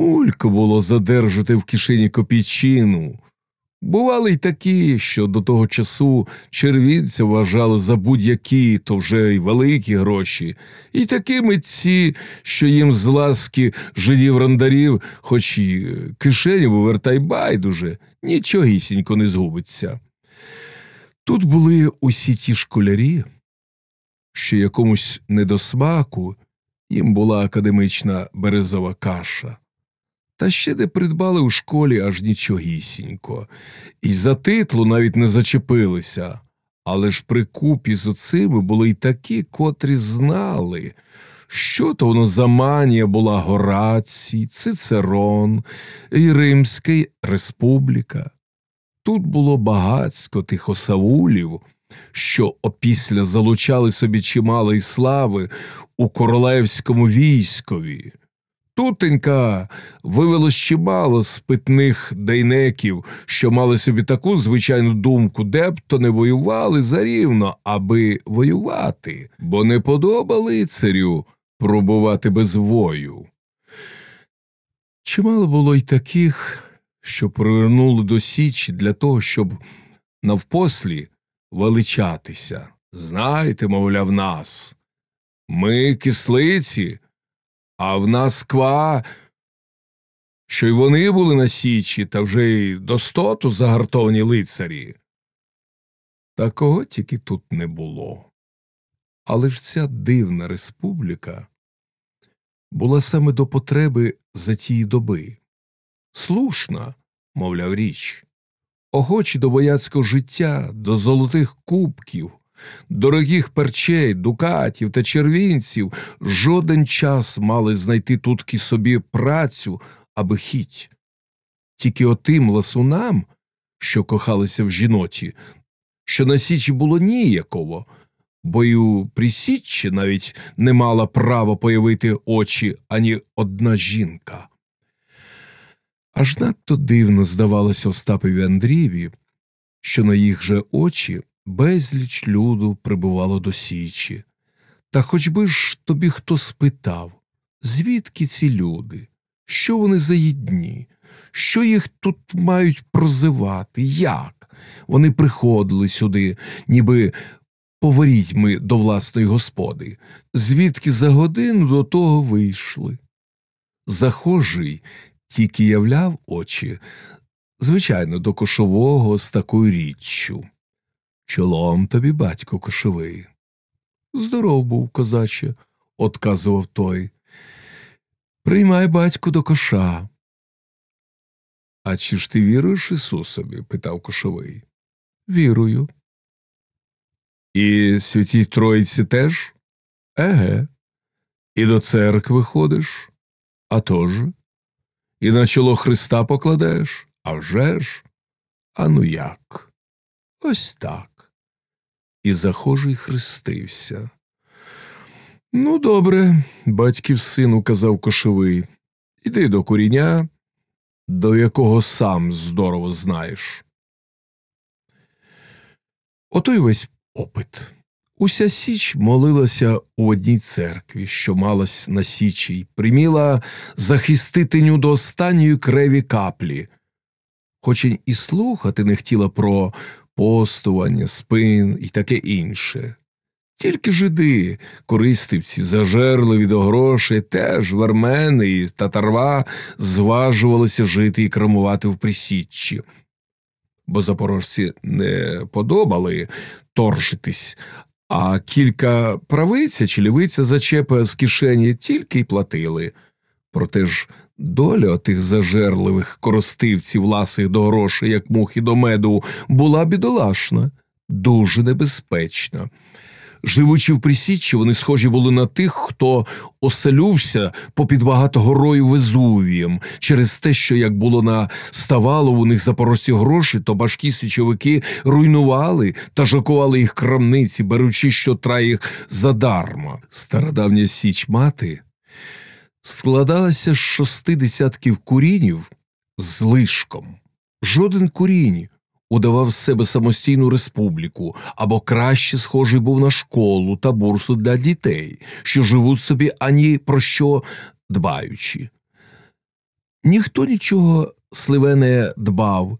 Мулько було задержати в кишені копійчину. Бували й такі, що до того часу червінця вважали за будь-які, то вже й великі гроші, і такі митці, що їм з ласки жидів рандарів, хоч і кишеню вивертай байдуже, нічогісінько не згубиться. Тут були усі ті школярі, що якомусь недосмаку їм була академична березова каша. Та ще не придбали у школі аж нічогісінько, і за титлу навіть не зачепилися. Але ж при купі з оцими були й такі, котрі знали, що то воно за манія була Горацій, Цицерон і Римська Республіка. Тут було багацько тих осавулів, що опісля залучали собі чималої слави у королевському військові. Тутенька вивелось чимало спитних дейнеків, що мали собі таку звичайну думку, де б то не воювали зарівно, аби воювати, бо не подоба лицарю пробувати без вою. Чимало було й таких, що привернули до Січі для того, щоб навпослі величатися. Знаєте, мовляв, нас. Ми кислиці, а в нас ква, що й вони були на Січі, та вже й достоту загартовані лицарі. Та кого тільки тут не було. Але ж ця дивна республіка була саме до потреби за тієї доби. Слушна, мовляв річ, охочі до бояцького життя, до золотих кубків, дорогих перчей, дукатів та червінців жоден час мали знайти тутки собі працю, аби хіть. Тільки отим ласунам, що кохалися в жіноті, що на січі було ніяково, бо й у присіччі навіть не мала права появити очі ані одна жінка. Аж надто дивно здавалося Остапові Андрієві, що на їх же очі безліч люду прибувало до Січі. Та хоч би ж тобі хто спитав, звідки ці люди, що вони за їдні, що їх тут мають прозивати, як? Вони приходили сюди, ніби ми до власної господи, звідки за годину до того вийшли. Захожий тільки являв очі, звичайно, до кошового з такою річчю. Чолом тобі, батько кошовий. Здоров був, козаче, отказував той. Приймай батько до коша. А чи ж ти віруєш Ісусові? питав кошовий. Вірую. І святій Троїці теж? Еге. І до церкви ходиш? А тож? І на чоло Христа покладеш? А вже ж? А ну як? Ось так. І захожий хрестився. Ну, добре, батьків сину казав кошовий. Іди до куріння, до якого сам здорово знаєш. Ото й весь опит. Уся Січ молилася у одній церкві, що малась на Січі, й приміла захиститиню до останньої креві каплі, хоч і слухати не хотіла про постування, спин і таке інше. Тільки жиди, користивці, зажерливі до грошей, теж вермени і татарва зважувалися жити і крамувати в присіччі. Бо запорожці не подобали торжитись, а кілька правиця чи лівиця зачепа з кишені тільки й платили. Проте ж доля тих зажерливих коростивців ласих до грошей, як мухи до меду, була бідолашна, дуже небезпечна. Живучи в присіччі, вони схожі були на тих, хто оселювся попід багатогорою Везувієм, через те, що як було на ставало у них запорожці гроші, то башкі січовики руйнували та жакували їх крамниці, беручи що їх задарма. Стародавня січ мати складалася з шести десятків курінів з лишком. Жоден курінь удавав з себе самостійну республіку або краще схожий був на школу та бурсу для дітей, що живуть собі ані про що дбаючи. Ніхто нічого сливе не дбав,